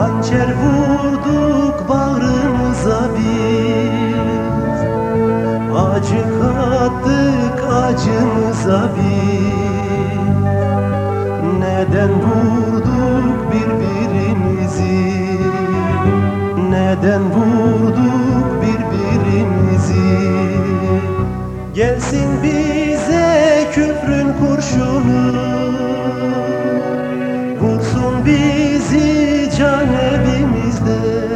Hançer vurduk bağrımıza biz. Acı kattık acımıza biz. Neden vurduk birbirimizi? Neden vurduk birbirimizi? Gelsin bize evimizde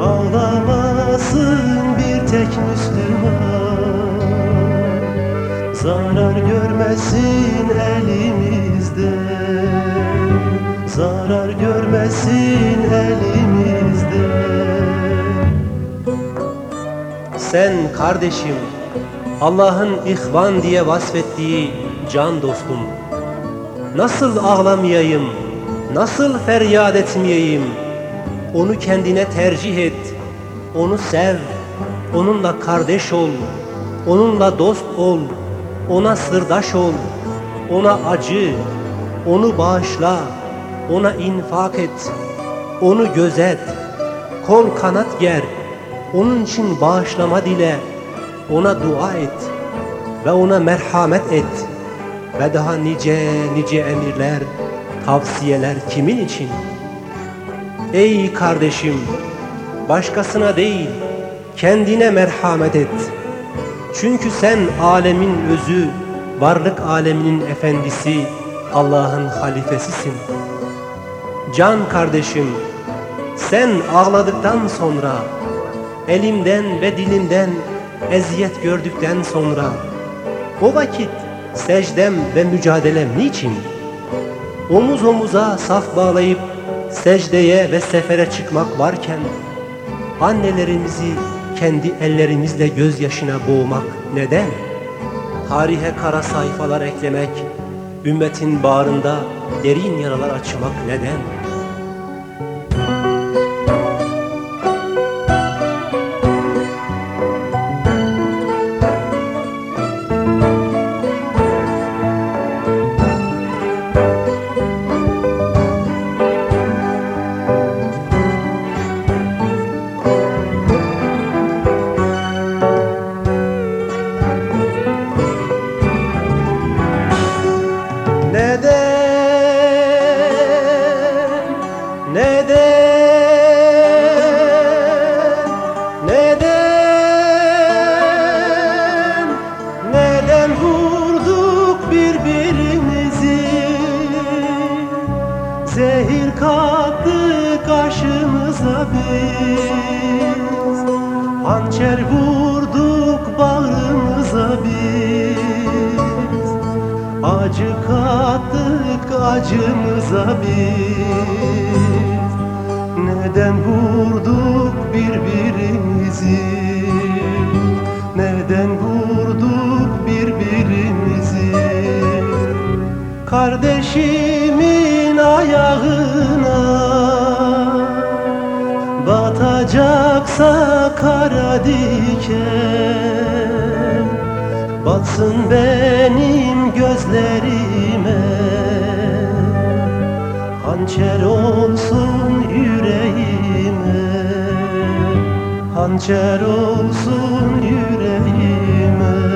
Ağlamasın bir tek Müslüman. Zarar görmesin elimizde. Zarar görmesin elimizde. Sen kardeşim Allah'ın ihvan diye vasfettiği can dostum. Nasıl ağlamayayım, nasıl feryat etmeyeyim? Onu kendine tercih et, onu sev. Onunla kardeş ol, onunla dost ol. Ona sırdaş ol, ona acı. Onu bağışla, ona infak et. Onu gözet, kol kanat ger. Onun için bağışlama dile. Ona dua et ve ona merhamet et. Ve daha nice nice emirler, tavsiyeler kimin için? Ey kardeşim, başkasına değil, kendine merhamet et. Çünkü sen alemin özü, varlık aleminin efendisi, Allah'ın halifesisin. Can kardeşim, sen ağladıktan sonra, elimden ve dilimden eziyet gördükten sonra, o vakit secdem ve mücadelem niçin? Omuz omuza saf bağlayıp secdeye ve sefere çıkmak varken annelerimizi kendi ellerimizle gözyaşına boğmak neden? Tarihe kara sayfalar eklemek, ümmetin bağrında derin yaralar açmak neden? Zehir kattık aşımıza biz. Hançer vurduk bağrımıza biz. Acı kattık acımıza biz. Neden vurduk birbirimizi? Neden vurduk birbirimizi? Kardeşimin kara diken Batsın benim gözlerime. Hançer olsun yüreğime. Hançer olsun yüreğime